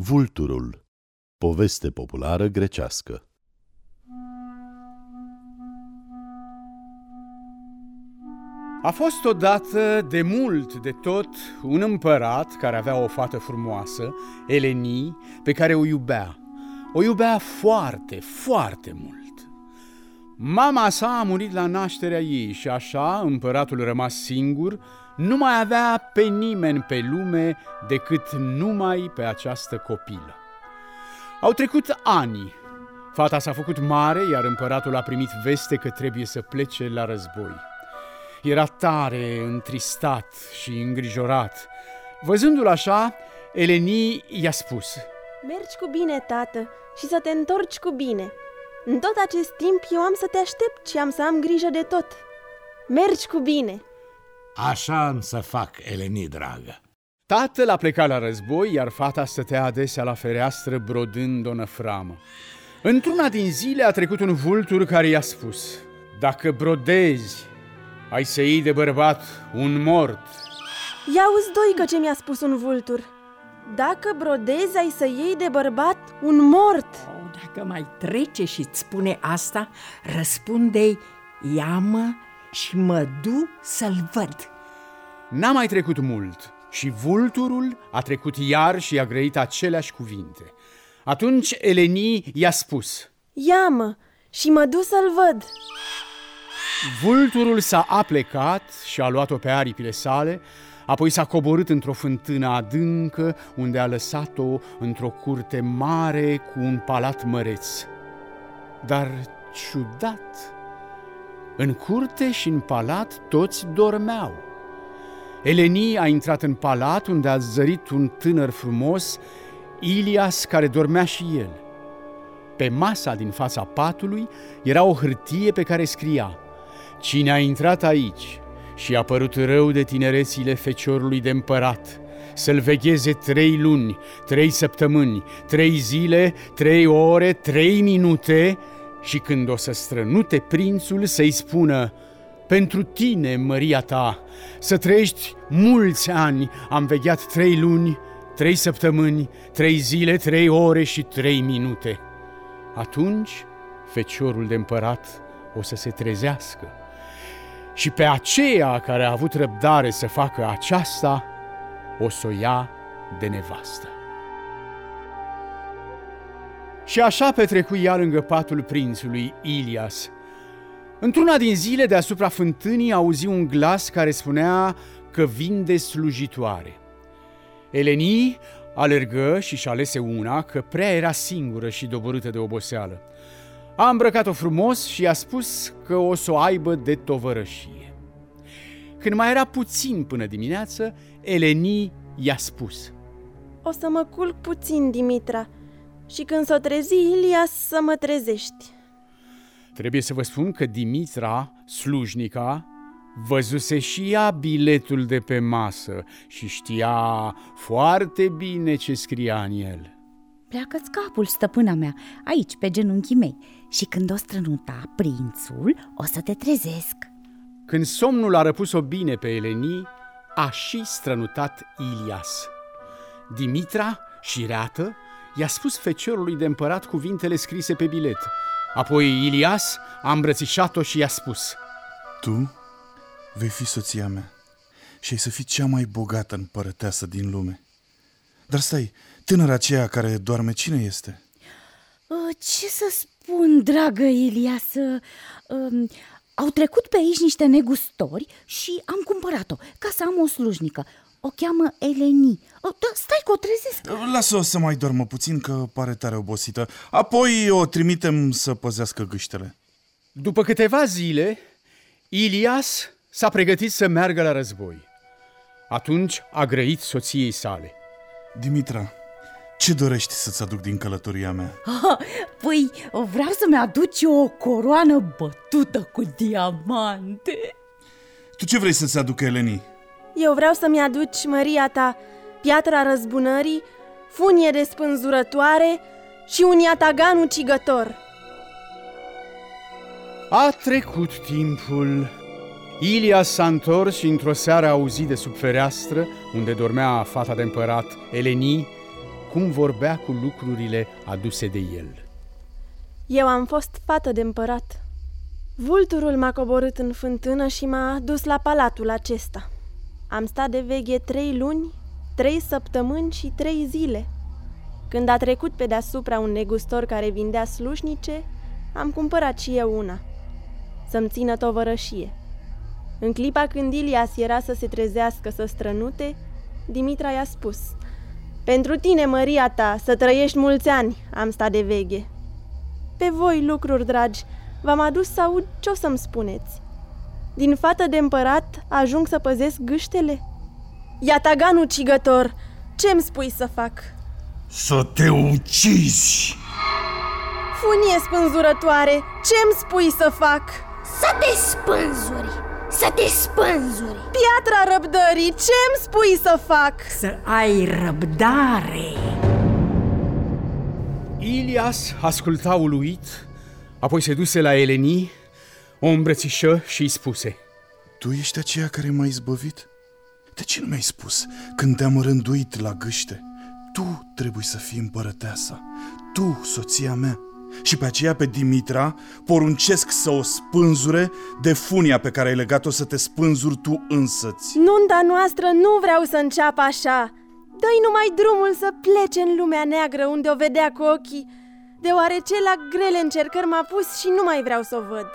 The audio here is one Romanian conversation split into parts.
Vulturul Poveste populară grecească A fost odată, de mult de tot, un împărat care avea o fată frumoasă, Eleni, pe care o iubea. O iubea foarte, foarte mult. Mama sa a murit la nașterea ei și așa împăratul rămas singur nu mai avea pe nimeni pe lume decât numai pe această copilă. Au trecut ani. Fata s-a făcut mare, iar împăratul a primit veste că trebuie să plece la război. Era tare întristat și îngrijorat. Văzându-l așa, Eleni i-a spus Mergi cu bine, tată, și să te întorci cu bine. În tot acest timp eu am să te aștept și am să am grijă de tot. Mergi cu bine! Așa am să fac, Eleni, dragă. Tatăl a plecat la război, iar fata stătea adesea la fereastră brodând o năframă. Într-una din zile a trecut un vultur care i-a spus Dacă brodezi, ai să iei de bărbat un mort. Ia uzi, Doică, ce mi-a spus un vultur. Dacă brodezi, ai să iei de bărbat un mort. Oh, dacă mai trece și îți spune asta, răspunde-i, ia-mă și mă du să-l văd. N-a mai trecut mult și vulturul a trecut iar și a grăit aceleași cuvinte. Atunci Eleni i-a spus Ia-mă și mă du să-l văd. Vulturul s-a aplecat și a luat-o pe aripile sale, apoi s-a coborât într-o fântână adâncă, unde a lăsat-o într-o curte mare cu un palat măreț. Dar ciudat, în curte și în palat toți dormeau. Eleni a intrat în palat unde a zărit un tânăr frumos, Ilias, care dormea și el. Pe masa din fața patului era o hârtie pe care scria Cine a intrat aici și a părut rău de tinerețile feciorului de împărat, să-l vegheze trei luni, trei săptămâni, trei zile, trei ore, trei minute și când o să strănute prințul să-i spună pentru tine, măria ta, să trăiești mulți ani, am vegheat trei luni, trei săptămâni, trei zile, trei ore și trei minute. Atunci, feciorul de împărat o să se trezească și pe aceea care a avut răbdare să facă aceasta, o să o ia de nevastă. Și așa petrecu ea lângă patul prințului Ilias. Într-una din zile deasupra fântânii auzi un glas care spunea că vinde slujitoare. Eleni alergă și-și alese una că prea era singură și doborâtă de oboseală. A îmbrăcat-o frumos și i-a spus că o să o aibă de tovărășie. Când mai era puțin până dimineață, Eleni i-a spus O să mă culc puțin, Dimitra, și când s-o trezi Ilia să mă trezești. Trebuie să vă spun că Dimitra, slujnica, văzuse și ea biletul de pe masă și știa foarte bine ce scria în el. Pleacă-ți capul, stăpâna mea, aici, pe genunchii mei, și când o strănuta prințul, o să te trezesc. Când somnul a răpus-o bine pe Eleni, a și strănutat Ilias. Dimitra, șireată, i-a spus feciorului de împărat cuvintele scrise pe bilet. Apoi Ilias a îmbrățișat-o și i-a spus Tu vei fi soția mea și ai să fii cea mai bogată împărăteasă din lume. Dar stai, tânăra aceea care doarme, cine este? Uh, ce să spun, dragă Iliasă? Uh, au trecut pe aici niște negustori și am cumpărat-o ca să am o slujnică. O cheamă Eleni. O, da, stai că o trezesc. Lasă-o să mai doarmă puțin, că pare tare obosită. Apoi o trimitem să păzească gâștele. După câteva zile, Ilias s-a pregătit să meargă la război. Atunci a grăit soției sale. Dimitra, ce dorești să-ți aduc din călătoria mea? Ah, păi, vreau să-mi aduci o coroană bătută cu diamante. Tu ce vrei să-ți aducă, Eleni? Eu vreau să-mi aduci, Maria ta, piatra răzbunării, funie de spânzurătoare și un iatagan ucigător. A trecut timpul. Ilia s-a întors și într-o seară a auzit de sub fereastră, unde dormea fata de împărat, Eleni, cum vorbea cu lucrurile aduse de el. Eu am fost fată de împărat. Vulturul m-a coborât în fântână și m-a dus la palatul acesta. Am stat de veghe trei luni, trei săptămâni și trei zile. Când a trecut pe deasupra un negustor care vindea slușnice, am cumpărat și eu una. Să-mi țină tovărășie. În clipa când Ilias era să se trezească să strănute, Dimitra i-a spus Pentru tine, măria ta, să trăiești mulți ani, am stat de veghe. Pe voi, lucruri dragi, v-am adus să aud ce o să-mi spuneți. Din fată de împărat ajung să păzesc gâștele? Iatagan ucigător, ce-mi spui să fac? Să te ucizi! Funie spânzurătoare, ce-mi spui să fac? Să te spânzuri! Să te spânzuri! Piatra răbdării, ce-mi spui să fac? Să ai răbdare! Ilias asculta uluit, apoi se duse la Eleni, o îmbrățișă și îi spuse Tu ești aceea care m-a izbăvit? De ce nu mi-ai spus când te-am rânduit la gâște? Tu trebuie să fii împărăteasa, tu, soția mea. Și pe aceea pe Dimitra poruncesc să o spânzure de funia pe care ai legat-o să te spânzuri tu însăți. Nunta noastră nu vreau să înceapă așa. Dă-i numai drumul să plece în lumea neagră unde o vedea cu ochii, deoarece la grele încercări m-a pus și nu mai vreau să o văd.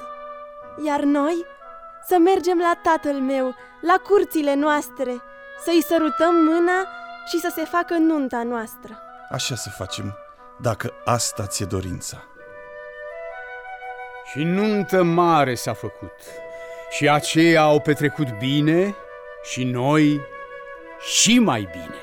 Iar noi să mergem la tatăl meu, la curțile noastre, să-i sărutăm mâna și să se facă nunta noastră. Așa să facem, dacă asta ți-e dorința. Și nuntă mare s-a făcut și aceia au petrecut bine și noi și mai bine.